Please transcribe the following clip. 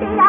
Mentira.